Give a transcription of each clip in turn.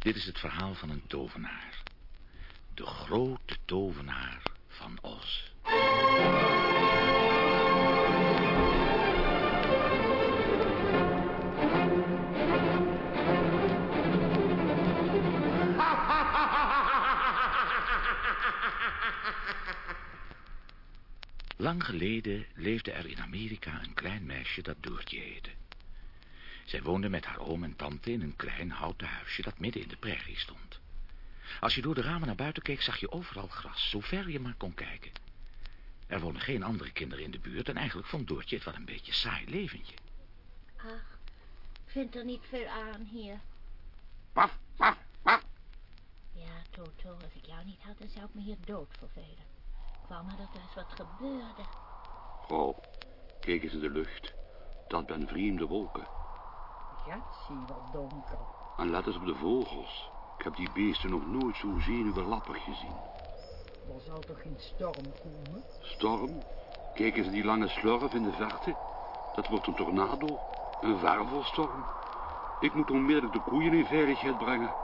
Dit is het verhaal van een tovenaar. De grote tovenaar van Oz. Lang geleden leefde er in Amerika een klein meisje dat Doortje heette. Zij woonde met haar oom en tante in een klein houten huisje dat midden in de prairie stond. Als je door de ramen naar buiten keek, zag je overal gras, zo ver je maar kon kijken. Er woonden geen andere kinderen in de buurt en eigenlijk vond Doortje het wel een beetje saai leventje. Ach, ik vind er niet veel aan hier. Paf, paf, paf. Ja, Toto, als ik jou niet had, dan zou ik me hier dood vervelen. Ik wou maar dat er eens wat gebeurde. Oh, kijk eens in de lucht. Dat ben vreemde wolken. Gatsie, wat donker. En let eens op de vogels. Ik heb die beesten nog nooit zo zenuwlappig gezien. Er zal toch geen storm komen? Storm? Kijk eens die lange slurf in de verte. Dat wordt een tornado. Een wervelstorm. Ik moet onmiddellijk de koeien in veiligheid brengen.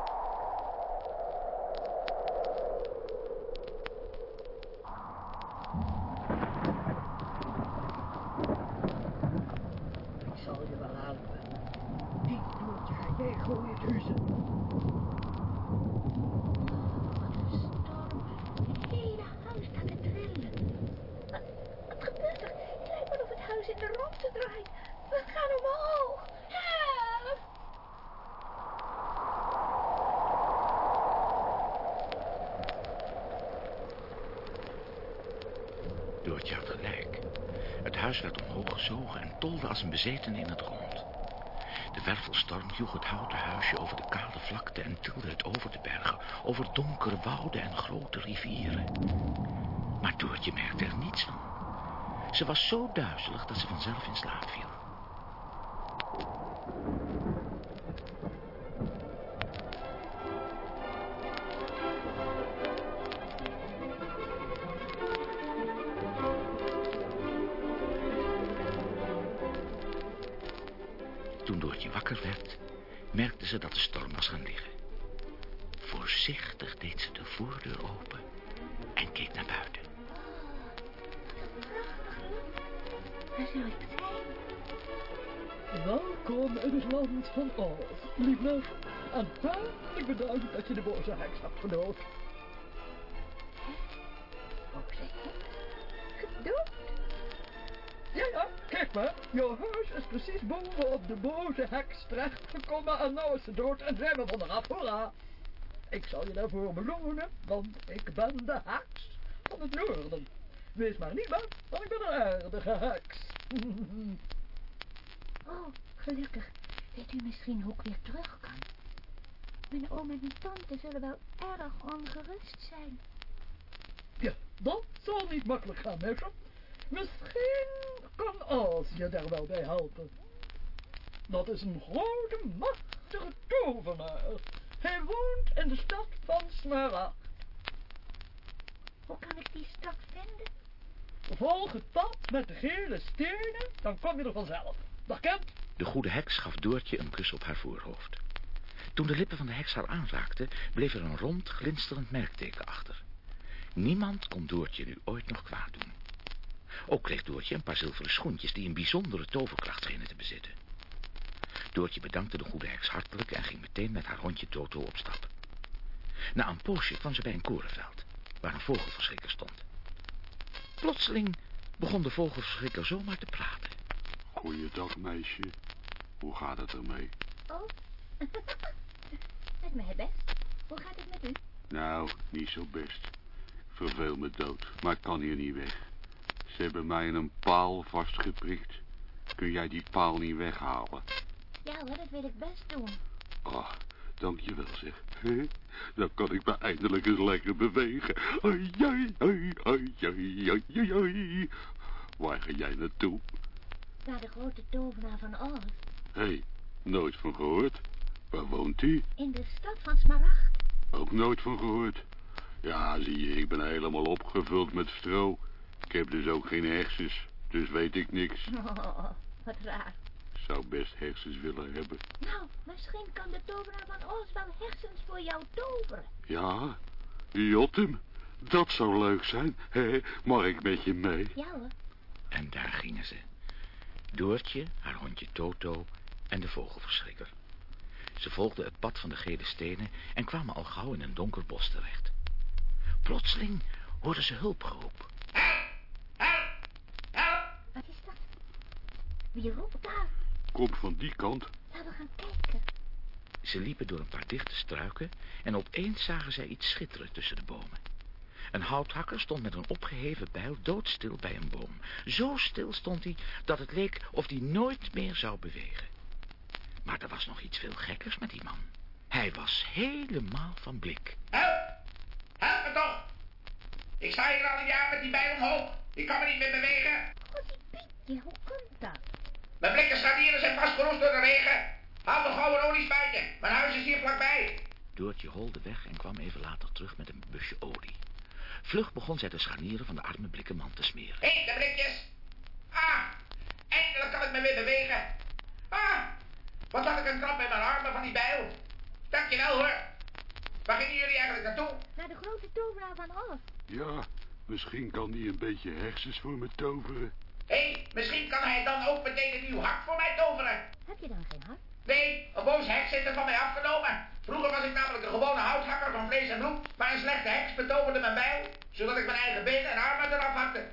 Ik zal je wel helpen. Die jij gooien tussen. Wat een storm. Het hele huis staat te trillen. Wat, gebeurt er? Het lijkt wel het huis in de rondte draait. We gaan omhoog. Help! Doortje had gelijk. Het huis werd omhoog gezogen en tolde als een bezetene in het rond. Wervelstorm joeg het houten huisje over de kale vlakte en tilde het over de bergen, over donkere wouden en grote rivieren. Maar Doortje merkte er niets van. Ze was zo duizelig dat ze vanzelf in slaap viel. Merkte ze dat de storm was gaan liggen. Voorzichtig deed ze de voordeur open en keek naar buiten. Waar zou ik zijn? Welkom in het land van Oz, lieve. En hartelijk bedankt dat je de boze heks hebt gedood. Boze heks? Gedood? Ja, ja, kijk maar. Jouw huis is precies bovenop de boze heks terechtgekomen en nou is ze dood en zijn we van eraf, hoera. Ik zal je daarvoor belonen, want ik ben de heks van het noorden. Wees maar niet bang, want ik ben een aardige heks. Oh, gelukkig. Weet u misschien hoe ik weer terug kan? Mijn oom en mijn tante zullen wel erg ongerust zijn. Ja, dat zal niet makkelijk gaan, meisje. Misschien kan Oz je daar wel bij helpen. Dat is een grote, machtige tovenaar. Hij woont in de stad van Smaragd. Hoe kan ik die stad vinden? Volg het pad met de gele stenen, dan kom je er vanzelf. Dag kent. De goede heks gaf Doortje een kus op haar voorhoofd. Toen de lippen van de heks haar aanraakten, bleef er een rond, glinsterend merkteken achter. Niemand kon Doortje nu ooit nog kwaad doen. Ook kreeg Doortje een paar zilveren schoentjes die een bijzondere toverkracht schenen te bezitten. Doortje bedankte de goede heks hartelijk en ging meteen met haar hondje Toto op stap. Na een poosje kwam ze bij een korenveld, waar een vogelverschrikker stond. Plotseling begon de vogelverschrikker zomaar te praten. Goeiedag, meisje. Hoe gaat het ermee? Oh, met mij best. Hoe gaat het met u? Nou, niet zo best. Verveel me dood, maar ik kan hier niet weg. Ze hebben mij in een paal vastgeprikt. Kun jij die paal niet weghalen? Ja hoor, dat wil ik best doen. Oh, dankjewel zeg. Dan kan ik me eindelijk eens lekker bewegen. Ai, ai, ai, ai, ai, ai, ai. Waar ga jij naartoe? Naar de grote tovenaar van Oz. Hé, hey, nooit van gehoord. Waar woont hij? In de stad van Smaragd. Ook nooit van gehoord. Ja, zie je, ik ben helemaal opgevuld met stro. Ik heb dus ook geen hersens, dus weet ik niks. Oh, wat raar. zou best hersens willen hebben. Nou, misschien kan de tovenaar van Oz wel hersens voor jou toveren. Ja, Jotem, dat zou leuk zijn. Hé, mag ik met je mee? Ja hoor. En daar gingen ze. Doortje, haar hondje Toto en de vogelverschrikker. Ze volgden het pad van de gele stenen en kwamen al gauw in een donker bos terecht. Plotseling hoorden ze hulpgeroep. Wat is dat? Wie roept daar? Kom van die kant. Laten we gaan kijken. Ze liepen door een paar dichte struiken en opeens zagen zij iets schitteren tussen de bomen. Een houthakker stond met een opgeheven bijl doodstil bij een boom. Zo stil stond hij dat het leek of hij nooit meer zou bewegen. Maar er was nog iets veel gekkers met die man. Hij was helemaal van blik. Help! Help me toch! Ik sta hier al een jaar met die bij omhoog. Ik kan me niet meer bewegen. Godzie Pietje, hoe komt dat? Mijn blikken scharnieren zijn vastgeroest door de regen. Haal me gauw een oliespuitje. Mijn huis is hier vlakbij. Doortje holde weg en kwam even later terug met een busje olie. Vlug begon zij de scharnieren van de arme blikken man te smeren. Hé, de blikjes. Ah, eindelijk kan ik me weer bewegen. Ah, wat had ik een krap in mijn armen van die bijl. Dankjewel hoor. Waar gingen jullie eigenlijk naartoe? Naar de grote tovenaar van Oz. Ja, misschien kan die een beetje hersens voor me toveren. Hé, misschien kan hij dan ook meteen een nieuw hart voor mij toveren. Heb je dan geen hart? Nee, een boos heks heeft het van mij afgenomen. Vroeger was ik namelijk een gewone houthakker van vlees en bloed, maar een slechte heks betoverde mijn bijl, zodat ik mijn eigen benen en armen eraf hakte.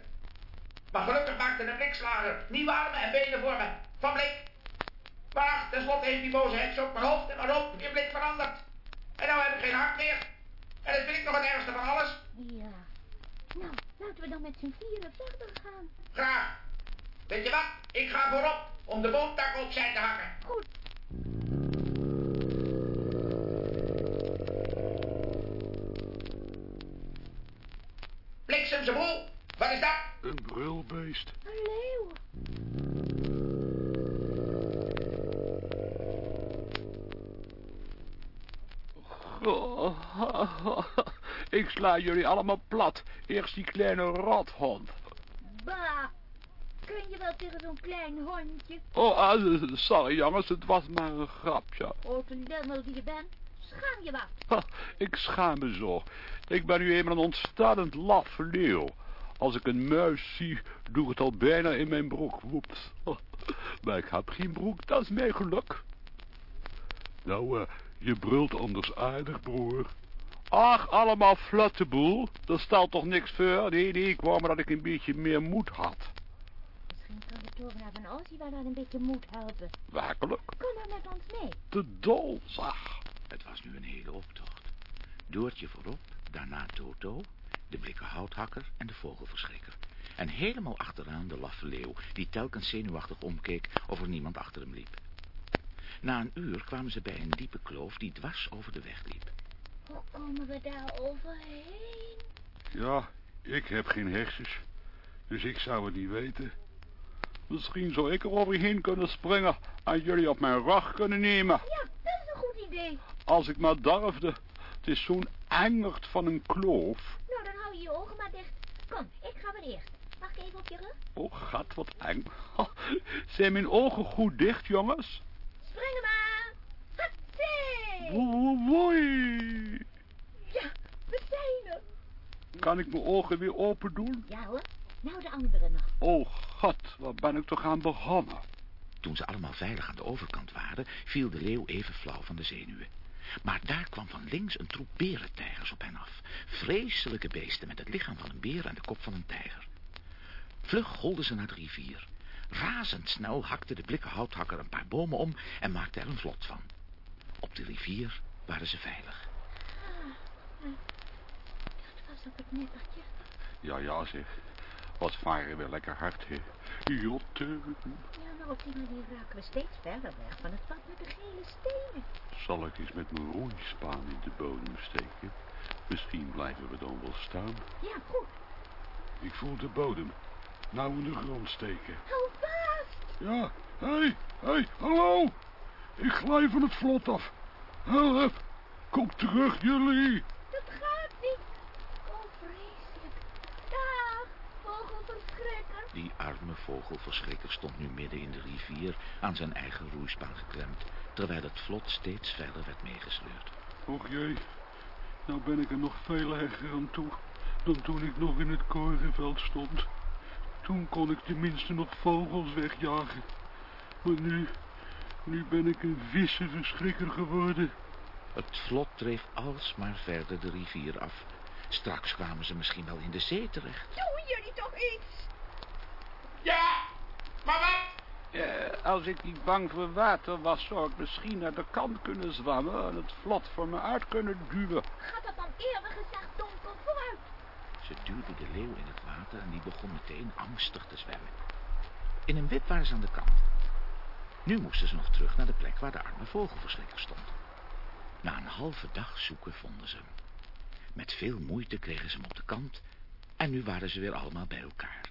Maar gelukkig maakte de blikslager nieuwe armen en benen voor me, van blik. Maar ach, tenslotte heeft die boze heks ook mijn hoofd en mijn romp in blik veranderd. En nou heb ik geen hart meer. En dat vind ik nog het ergste van alles. Ja. Nou, laten we dan met z'n vieren verder gaan. Graag. Weet je wat? Ik ga voorop om de boomtak opzij te hakken. Goed. Bliksemse boel, wat is dat? Een brulbeest. Een leeuw. Ik sla jullie allemaal plat. Eerst die kleine rothond. Bah. Kun je wel tegen zo'n klein hondje? Oh, ah, sorry jongens, het was maar een grapje. Grote lummel die je bent. Schaam je wat. Ha, ik schaam me zo. Ik ben nu eenmaal een ontstaand laf leeuw. Als ik een muis zie, doe ik het al bijna in mijn broek. Woeps. Maar ik heb geen broek, dat is mijn geluk. Nou, eh, je brult anders aardig, broer. Ach, allemaal flatte boel. Dat stelt toch niks voor? Nee, nee, ik wou maar dat ik een beetje meer moed had. Misschien kan de tovenaar van je wel aan een beetje moed helpen. Werkelijk. Kom dan met ons mee. Te dol, zag. Het was nu een hele optocht. Doortje voorop, daarna Toto, de blikken houthakker en de vogelverschrikker. En helemaal achteraan de laffe leeuw, die telkens zenuwachtig omkeek of er niemand achter hem liep. Na een uur kwamen ze bij een diepe kloof die dwars over de weg liep. Hoe komen we daar overheen? Ja, ik heb geen hersens. Dus ik zou het niet weten. Misschien zou ik er overheen kunnen springen en jullie op mijn rug kunnen nemen. Ja, dat is een goed idee. Als ik maar durfde. Het is zo'n engert van een kloof. Nou, dan hou je je ogen maar dicht. Kom, ik ga maar eerst. Mag ik even op je rug? Oh, gat, wat eng. Zijn mijn ogen goed dicht, jongens? Springen maar. Hatsé! Wo- Woi. Ja, we zijn er. Kan ik mijn ogen weer open doen? Ja hoor. Nou de andere nog. Oh, god, waar ben ik toch aan begonnen? Toen ze allemaal veilig aan de overkant waren, viel de leeuw even flauw van de zenuwen. Maar daar kwam van links een troep berentijgers op hen af. Vreselijke beesten met het lichaam van een beer en de kop van een tijger. Vlug golden ze naar de rivier. Razendsnel hakte de blikken houthakker een paar bomen om en maakte er een vlot van. Op de rivier waren ze veilig. Dat was op het nippertje. Ja, ja, zeg. Wat varen we lekker hard, hè? Jotte. Ja, maar op die manier raken we steeds verder weg van het pad met de gele stenen. Zal ik eens met mijn roeispaan in de bodem steken? Misschien blijven we dan wel staan. Ja, goed. Ik voel de bodem. Nou in de grond steken. Hou vast. Ja, hé, hey, hé, hey, hallo. Ik glij van het vlot af. Help, kom terug jullie. Dat gaat niet. Oh, vreselijk. Dag, vogelverschrikker. Die arme vogelverschrikker stond nu midden in de rivier aan zijn eigen roeispaan geklemd, terwijl het vlot steeds verder werd meegesleurd. Och jee, nou ben ik er nog veel erger aan toe dan toen ik nog in het korenveld stond. Toen kon ik tenminste nog vogels wegjagen. Maar nu, nu ben ik een vissenverschrikker geworden. Het vlot dreef alsmaar verder de rivier af. Straks kwamen ze misschien wel in de zee terecht. Doen jullie toch iets? Ja, maar wat? Eh, als ik niet bang voor water was, zou ik misschien naar de kant kunnen zwemmen en het vlot voor me uit kunnen duwen. Gaat dat dan eerder gezegd donker vooruit? Ze duwde de leeuw in het water en die begon meteen angstig te zwemmen. In een wip waren ze aan de kant. Nu moesten ze nog terug naar de plek waar de arme vogelverschrikker stond. Na een halve dag zoeken vonden ze hem. Met veel moeite kregen ze hem op de kant en nu waren ze weer allemaal bij elkaar.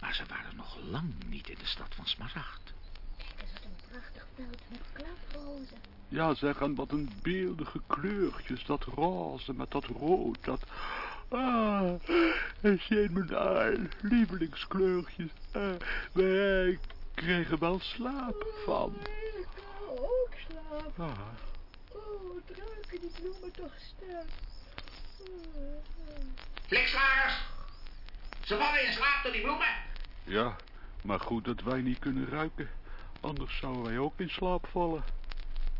Maar ze waren nog lang niet in de stad van Smaragd. Kijk eens wat een prachtig veld met klaprozen. Ja, zeg, en wat een beeldige kleurtjes, dat roze met dat rood, dat... Ah, het zijn mijn aan, lievelingskleurtjes. Ah, maar ik kreeg er wel slaap van. Ik wil ook slapen. Ah, Oh, wat ruiken die bloemen toch sterk. Flikslagers. Ze vallen in slaap door die bloemen. ja, maar goed dat wij niet kunnen ruiken. Anders zouden wij ook in slaap vallen.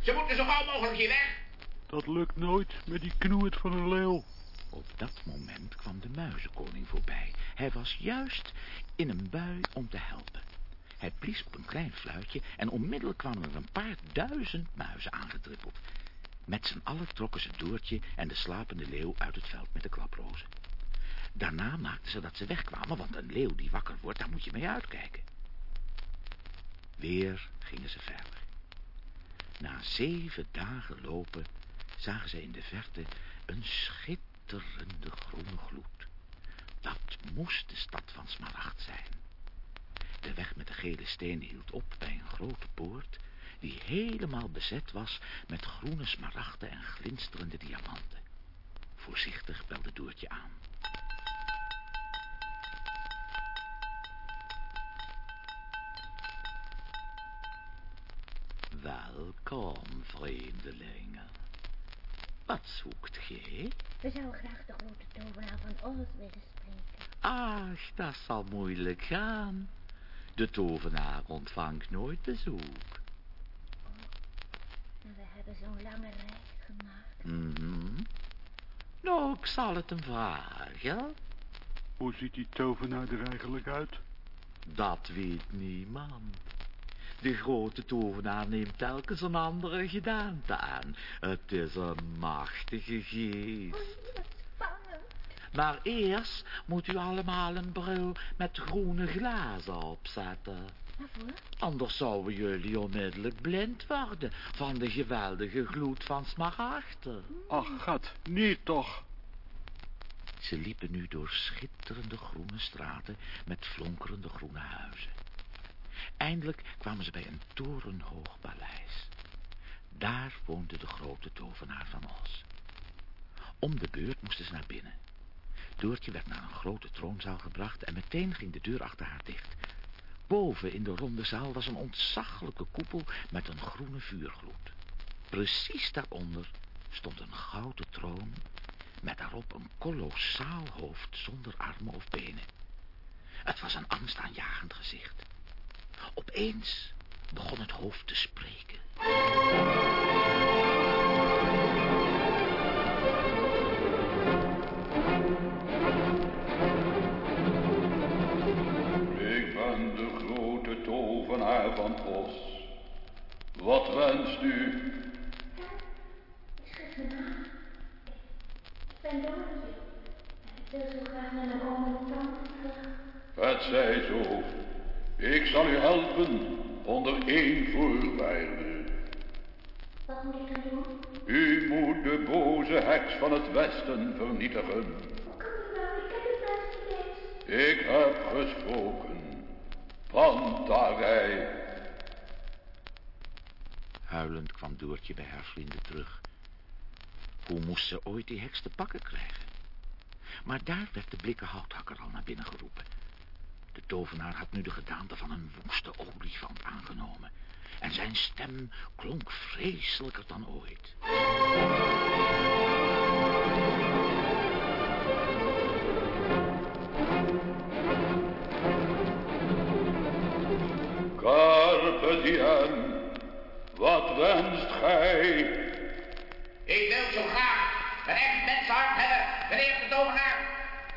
Ze moeten zo gauw mogelijk hier weg. Dat lukt nooit met die knoeit van een leeuw. Op dat moment kwam de muizenkoning voorbij. Hij was juist in een bui om te helpen. Hij blies op een klein fluitje en onmiddellijk kwamen er een paar duizend muizen aangetrippeld. Met z'n allen trokken ze Doortje en de slapende leeuw uit het veld met de klaprozen. Daarna maakten ze dat ze wegkwamen, want een leeuw die wakker wordt, daar moet je mee uitkijken. Weer gingen ze verder. Na zeven dagen lopen zagen ze in de verte een schitterende groene gloed. Dat moest de stad van Smaragd zijn. De weg met de gele stenen hield op bij een grote poort die helemaal bezet was met groene smaragden en glinsterende diamanten. Voorzichtig belde Doortje aan. Welkom, vreemdelingen. Wat zoekt gij? We zouden graag de grote tovenaar van Oz willen spreken. Ach, dat zal moeilijk gaan. De tovenaar ontvangt nooit bezoek. We hebben zo'n lange reis gemaakt. Mhm. Nou, ik zal het hem vragen. Hoe ziet die tovenaar er eigenlijk uit? Dat weet niemand. De grote tovenaar neemt telkens een andere gedaante aan. Het is een machtige geest. Maar eerst moet u allemaal een bril met groene glazen opzetten. Waarvoor? Anders zouden jullie onmiddellijk blind worden van de geweldige gloed van smaragden. Ach, gat, niet toch. Ze liepen nu door schitterende groene straten met flonkerende groene huizen. Eindelijk kwamen ze bij een torenhoog paleis. Daar woonde de grote tovenaar van Os. Om de beurt moesten ze naar binnen. Doortje werd naar een grote troonzaal gebracht en meteen ging de deur achter haar dicht. Boven in de ronde zaal was een ontzaglijke koepel met een groene vuurgloed. Precies daaronder stond een gouden troon met daarop een kolossaal hoofd zonder armen of benen. Het was een angstaanjagend gezicht. Opeens begon het hoofd te spreken. Tovenaar van Os. Wat wenst u? Ik ben. Ik wil zo graag naar mijn oom en tante terug. Het zij zo. Ik zal u helpen onder één voorwaarde. Wat moet ik dan doen? U moet de boze heks van het westen vernietigen. Hoe kan nou? Ik ken het best. Ik heb gesproken. Pantarij. Huilend kwam Doortje bij haar vrienden terug. Hoe moest ze ooit die heks te pakken krijgen? Maar daar werd de blikken houthakker al naar binnen geroepen. De tovenaar had nu de gedaante van een woeste olifant aangenomen. En zijn stem klonk vreselijker dan ooit. Wat wenst gij? Ik wil zo graag een echt mensenhart hebben, meneer de tovenaar.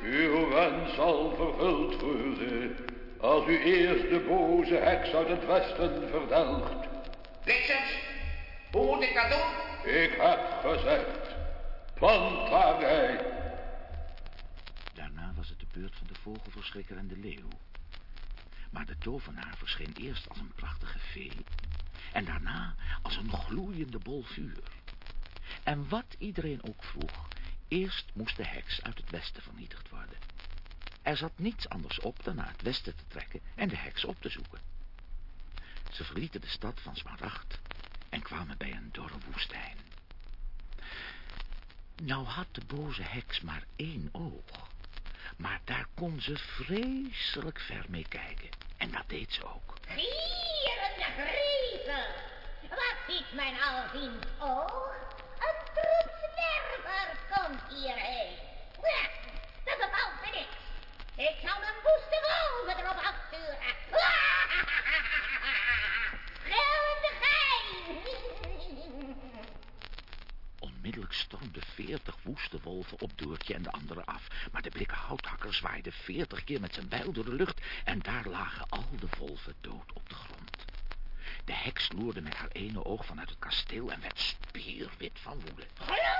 Uw wens zal vervuld worden als u eerst de boze heks uit het westen verdelgt. Bliksems, hoe moet ik dat doen? Ik heb gezegd, plantarij. Daarna was het de beurt van de vogelverschrikker en de leeuw. Maar de tovenaar verscheen eerst als een prachtige vee... en daarna als een gloeiende bol vuur. En wat iedereen ook vroeg... eerst moest de heks uit het westen vernietigd worden. Er zat niets anders op dan naar het westen te trekken... en de heks op te zoeken. Ze verlieten de stad van Smaragd... en kwamen bij een dorre woestijn. Nou had de boze heks maar één oog... Maar daar kon ze vreselijk ver mee kijken. En dat deed ze ook. Gierende grieven. Wat ziet mijn alziend oog? Een troep zwervers komt hierheen. Ja, dat bevalt me niks. Ik zal een woeste wolven erop afsturen. Onmiddellijk stormden veertig woeste wolven op Doortje en de anderen af. Maar de blikken houthakker zwaaide veertig keer met zijn bijl door de lucht... en daar lagen al de wolven dood op de grond. De heks loerde met haar ene oog vanuit het kasteel... en werd spierwit van woede. Gloeiende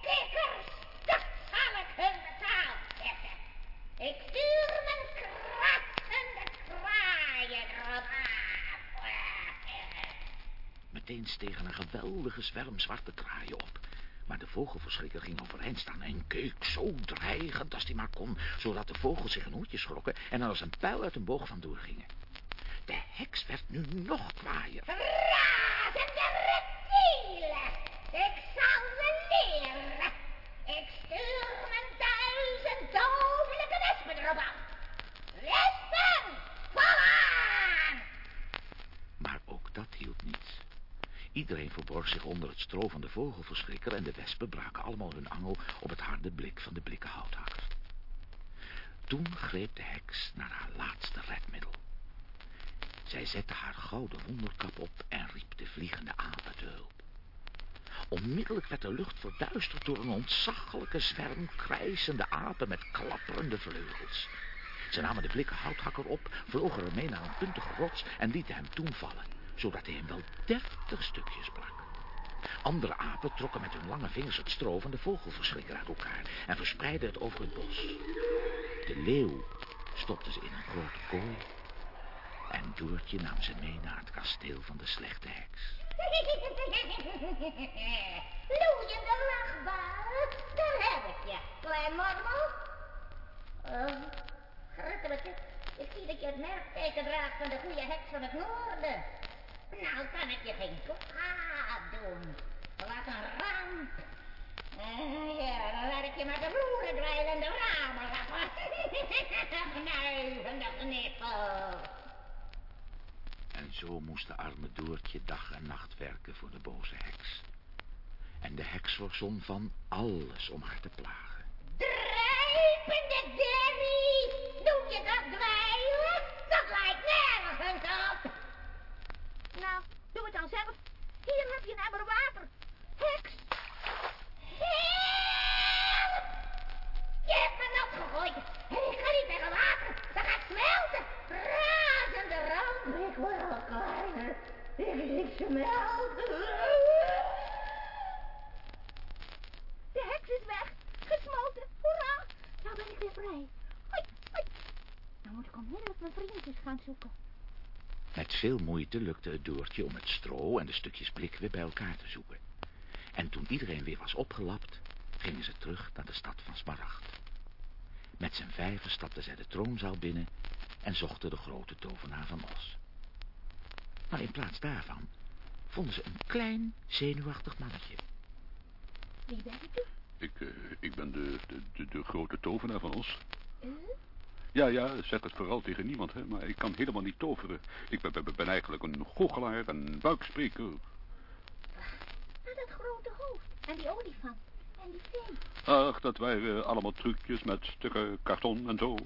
kikkers. Dat zal ik hun betaald zetten. Ik stuur mijn krassende kraaien erop af. Meteen stegen een geweldige zwerm zwarte kraaien op. Maar de vogelverschrikker ging overeind staan en keek zo dreigend als hij maar kon... zodat de vogels zich een hoedje schrokken en er als een pijl uit een boog vandoor gingen. De heks werd nu nog kwaaier. Razende reptielen. Ik zal ze leren. Ik stuur mijn duizend dodelijke wespen erop af. Wespen, val aan! Maar ook dat hielp niets. Iedereen verborg zich onder het stro van de vogelverschrikker... en de wespen braken allemaal hun angel op het harde blik van de blikken houthakker. Toen greep de heks naar haar laatste redmiddel. Zij zette haar gouden wonderkap op en riep de vliegende apen te hulp. Onmiddellijk werd de lucht verduisterd door een ontzaglijke zwerm krijsende apen met klapperende vleugels. Ze namen de blikken houthakker op, vlogen ermee naar een puntige rots en lieten hem toen vallen, zodat hij hem wel dertig stukjes brak. Andere apen trokken met hun lange vingers het stro van de vogelverschrikker uit elkaar en verspreidden het over het bos. De leeuw stopte ze in een grote kooi en Doortje nam ze mee naar het kasteel van de slechte heks. Loeiende lachbaan. Daar heb ik je, klein mormel. Oh, gruttelijke. Ik zie dat je het merkteken draagt van de goede heks van het noorden. Nou kan ik je geen kwaad doen. Wat een ramp. Eh, ja, dan laat ik je maar de vloeren dweilen en de ramen lappen. Knuivende knippel. En zo moest de arme Doortje dag en nacht werken voor de boze heks. En de heks voorzon van alles om haar te plagen. Drijpende derrie! Noem je dat dweilen? Dat lijkt nergens op. Nou, doe het dan zelf. Hier heb je een emmer water. Heks! Help! Je hebt me nat gegooid. En ik ga niet tegen water. Dat gaat smelten. Razende ramp. Ik word al kleiner. Ik, ik smelt. De heks is weg. Gesmolten. Hoera. Nou ben ik weer vrij. Hoi, hoi. Nou moet ik onmiddellijk mijn vriendjes gaan zoeken. Veel moeite lukte het Doortje om het stro en de stukjes blik weer bij elkaar te zoeken. En toen iedereen weer was opgelapt, gingen ze terug naar de stad van Smaragd. Met zijn vijven stapten zij de troonzaal binnen en zochten de grote tovenaar van Os. Maar in plaats daarvan vonden ze een klein, zenuwachtig mannetje. Wie bent u? Ik, eh, ik ben de, de, de, de grote tovenaar van Os. Uh? Ja, ja, zeg het vooral tegen niemand, hè, maar ik kan helemaal niet toveren. Ik ben, ben, ben eigenlijk een goochelaar, een buikspreker. Maar dat grote hoofd en die olifant en die vee. Ach, dat waren allemaal trucjes met stukken karton en zo.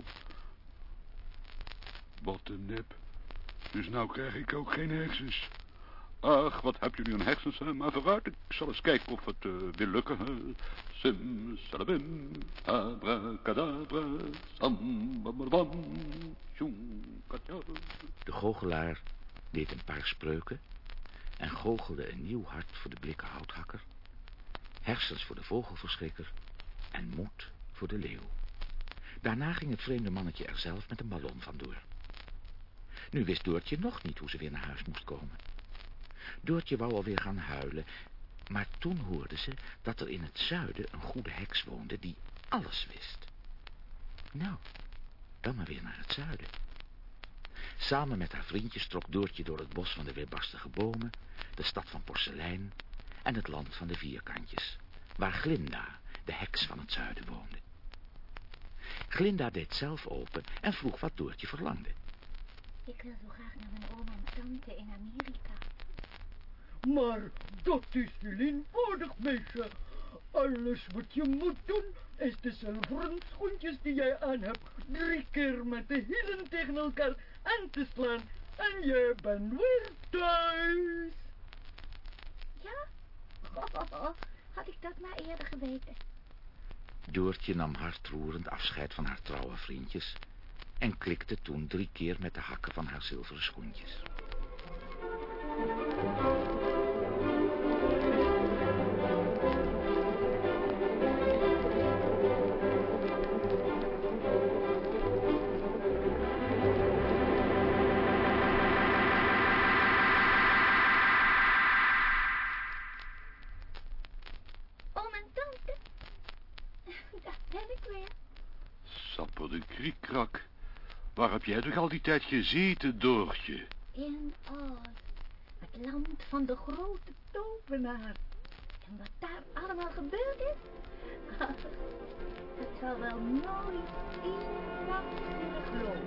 Wat een nep. Dus nou krijg ik ook geen hersens. Ach, wat heb jullie een hersens, hè? Maar vooruit, ik zal eens kijken of het uh, wil lukken, hè? Sim, salabim, abracadabra. De goochelaar deed een paar spreuken en goochelde een nieuw hart voor de blikken houthakker, hersens voor de vogelverschrikker en moed voor de leeuw. Daarna ging het vreemde mannetje er zelf met een ballon vandoor. Nu wist Doortje nog niet hoe ze weer naar huis moest komen. Doortje wou alweer gaan huilen, maar toen hoorde ze dat er in het zuiden een goede heks woonde die alles wist. Nou, dan maar weer naar het zuiden. Samen met haar vriendjes trok Doortje door het bos van de weerbarstige bomen, de stad van porselein en het land van de vierkantjes, waar Glinda, de heks van het zuiden, woonde. Glinda deed zelf open en vroeg wat Doortje verlangde. Ik wil zo graag naar mijn oma en tante in Amerika. Maar dat is heel eenvoudig, meisje. Alles wat je moet doen, is de zilveren schoentjes die jij aan hebt, drie keer met de hielen tegen elkaar aan te slaan. En jij bent weer thuis. Ja? Had ik dat maar eerder geweten. Doortje nam hartroerend afscheid van haar trouwe vriendjes en klikte toen drie keer met de hakken van haar zilveren schoentjes. Waar heb jij toch al die tijd gezeten, Doortje? In Oz. Het land van de grote tovenaar. En wat daar allemaal gebeurd is? Het zal wel nooit iemand kunnen geloven.